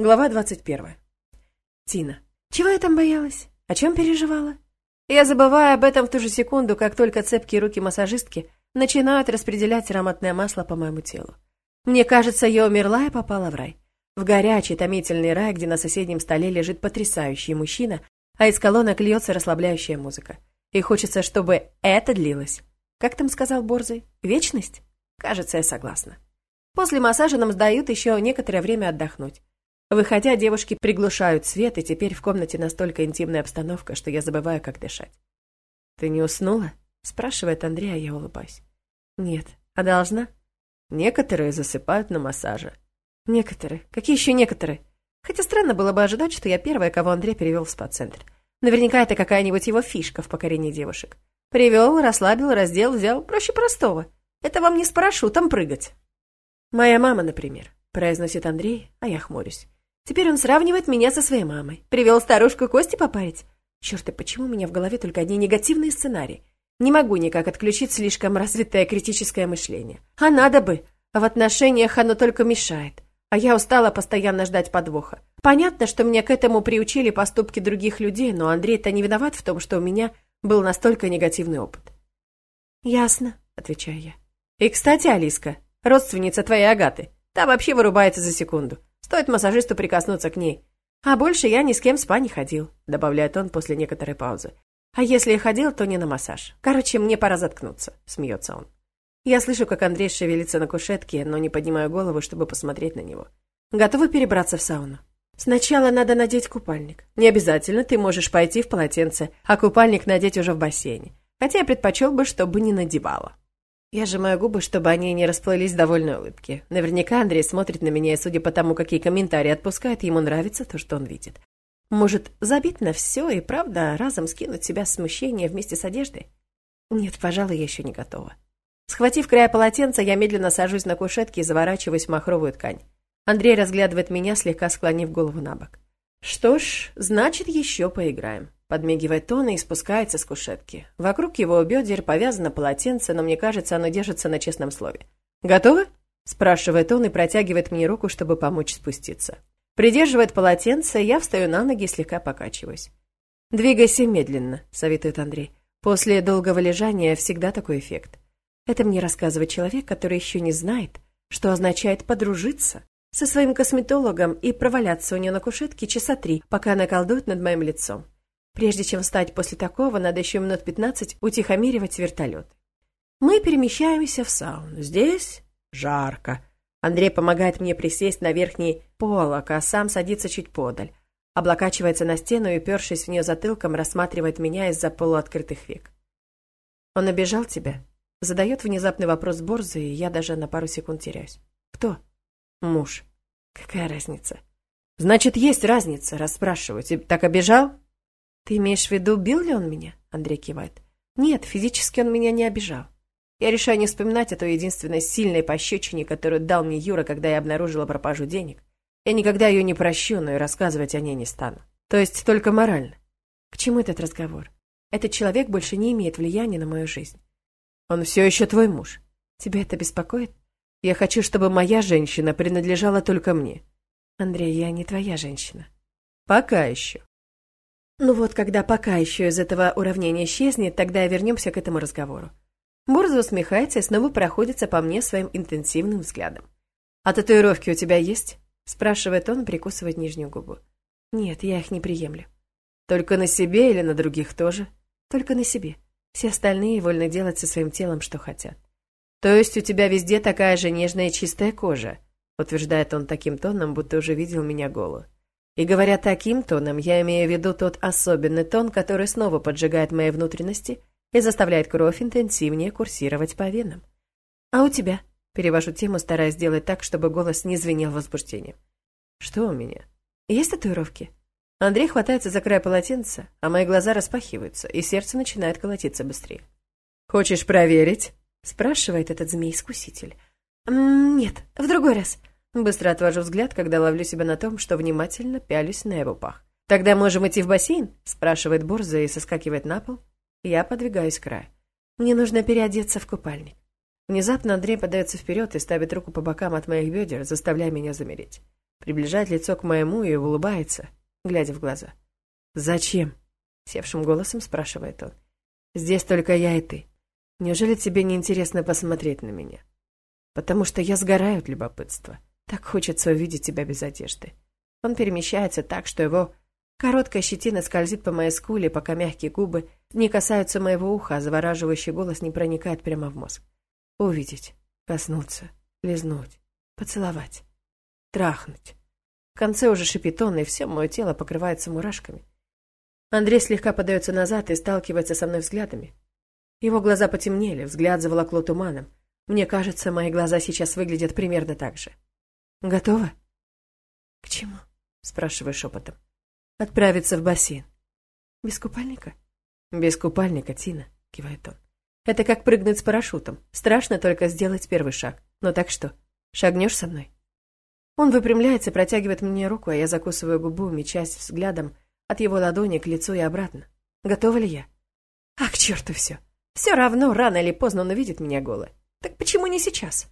Глава 21. Тина. Чего я там боялась? О чем переживала? Я забываю об этом в ту же секунду, как только цепкие руки массажистки начинают распределять ароматное масло по моему телу. Мне кажется, я умерла и попала в рай. В горячий, томительный рай, где на соседнем столе лежит потрясающий мужчина, а из колонок льется расслабляющая музыка. И хочется, чтобы это длилось. Как там сказал Борзый? Вечность? Кажется, я согласна. После массажа нам сдают еще некоторое время отдохнуть. Выходя, девушки приглушают свет, и теперь в комнате настолько интимная обстановка, что я забываю, как дышать. «Ты не уснула?» — спрашивает Андрей, а я улыбаюсь. «Нет. А должна?» «Некоторые засыпают на массаже». «Некоторые? Какие еще некоторые?» Хотя странно было бы ожидать, что я первая, кого Андрей перевел в спа-центр. Наверняка это какая-нибудь его фишка в покорении девушек. Привел, расслабил, раздел, взял. Проще простого. Это вам не с парашютом прыгать. «Моя мама, например», — произносит Андрей, а я хмурюсь. Теперь он сравнивает меня со своей мамой. Привел старушку кости попарить. Черт, и почему у меня в голове только одни негативные сценарии? Не могу никак отключить слишком развитое критическое мышление. А надо бы. В отношениях оно только мешает. А я устала постоянно ждать подвоха. Понятно, что меня к этому приучили поступки других людей, но Андрей-то не виноват в том, что у меня был настолько негативный опыт. «Ясно», — отвечаю я. «И, кстати, Алиска, родственница твоей Агаты, та вообще вырубается за секунду. Стоит массажисту прикоснуться к ней. А больше я ни с кем спа не ходил», — добавляет он после некоторой паузы. «А если и ходил, то не на массаж. Короче, мне пора заткнуться», — смеется он. Я слышу, как Андрей шевелится на кушетке, но не поднимаю голову, чтобы посмотреть на него. Готовы перебраться в сауну? Сначала надо надеть купальник. Не обязательно, ты можешь пойти в полотенце, а купальник надеть уже в бассейне. Хотя я предпочел бы, чтобы не надевала. Я сжимаю губы, чтобы они не расплылись в довольной улыбке. Наверняка Андрей смотрит на меня, и судя по тому, какие комментарии отпускает, ему нравится то, что он видит. Может, забить на все и, правда, разом скинуть себя смущение вместе с одеждой? Нет, пожалуй, я еще не готова. Схватив края полотенца, я медленно сажусь на кушетке и заворачиваюсь в махровую ткань. Андрей разглядывает меня, слегка склонив голову на бок. «Что ж, значит, еще поиграем». Подмигивает он и спускается с кушетки. Вокруг его бедер повязано полотенце, но мне кажется, оно держится на честном слове. «Готовы?» – спрашивает он и протягивает мне руку, чтобы помочь спуститься. Придерживает полотенце, я встаю на ноги и слегка покачиваюсь. «Двигайся медленно», – советует Андрей. «После долгого лежания всегда такой эффект. Это мне рассказывает человек, который еще не знает, что означает подружиться со своим косметологом и проваляться у нее на кушетке часа три, пока она колдует над моим лицом. Прежде чем встать после такого, надо еще минут пятнадцать утихомиривать вертолет. Мы перемещаемся в сауну. Здесь жарко. Андрей помогает мне присесть на верхний полок, а сам садится чуть подаль. Облокачивается на стену и, упершись в нее затылком, рассматривает меня из-за полуоткрытых век. «Он обижал тебя?» Задает внезапный вопрос Борзы, и я даже на пару секунд теряюсь. Кто? Муж. Какая разница? Значит, есть разница, раз спрашиваю. Ты так обижал? Ты имеешь в виду, бил ли он меня? Андрей кивает. Нет, физически он меня не обижал. Я решаю не вспоминать о той единственной сильной пощечине, которую дал мне Юра, когда я обнаружила пропажу денег. Я никогда ее не прощу, но и рассказывать о ней не стану. То есть только морально. К чему этот разговор? Этот человек больше не имеет влияния на мою жизнь. Он все еще твой муж. Тебя это беспокоит? Я хочу, чтобы моя женщина принадлежала только мне. Андрей, я не твоя женщина. Пока еще. Ну вот, когда пока еще из этого уравнения исчезнет, тогда вернемся к этому разговору. Борза усмехается и снова проходится по мне своим интенсивным взглядом. «А татуировки у тебя есть?» – спрашивает он, прикусывает нижнюю губу. «Нет, я их не приемлю». «Только на себе или на других тоже?» «Только на себе. Все остальные вольны делать со своим телом, что хотят. То есть у тебя везде такая же нежная чистая кожа, утверждает он таким тоном, будто уже видел меня голую. И говоря таким тоном, я имею в виду тот особенный тон, который снова поджигает мои внутренности и заставляет кровь интенсивнее курсировать по венам. А у тебя? Перевожу тему, стараясь сделать так, чтобы голос не звенел возбуждением. Что у меня? Есть татуировки? Андрей хватается за край полотенца, а мои глаза распахиваются, и сердце начинает колотиться быстрее. «Хочешь проверить?» — спрашивает этот змей-искуситель. «Нет, в другой раз». Быстро отвожу взгляд, когда ловлю себя на том, что внимательно пялюсь на его пах. «Тогда можем идти в бассейн?» — спрашивает Борза и соскакивает на пол. Я подвигаюсь к краю. «Мне нужно переодеться в купальник». Внезапно Андрей подается вперед и ставит руку по бокам от моих бедер, заставляя меня замереть. приближает лицо к моему и улыбается, глядя в глаза. «Зачем?» — севшим голосом спрашивает он. «Здесь только я и ты. Неужели тебе не интересно посмотреть на меня? Потому что я сгораю от любопытства. Так хочется увидеть тебя без одежды». Он перемещается так, что его короткая щетина скользит по моей скуле, пока мягкие губы не касаются моего уха, а завораживающий голос не проникает прямо в мозг. Увидеть, коснуться, лизнуть, поцеловать, трахнуть. В конце уже шипит он, и все мое тело покрывается мурашками. Андрей слегка подается назад и сталкивается со мной взглядами. Его глаза потемнели, взгляд заволокло туманом. Мне кажется, мои глаза сейчас выглядят примерно так же. Готова? К чему? Спрашиваю шепотом. Отправиться в бассейн. Без купальника? Без купальника, Тина, кивает он. Это как прыгнуть с парашютом. Страшно только сделать первый шаг. Но так что, шагнешь со мной? Он выпрямляется, протягивает мне руку, а я закусываю губу, мечась взглядом от его ладони к лицу и обратно. Готова ли я? Ах, к черту все. Все равно, рано или поздно он увидит меня голой. Так почему не сейчас?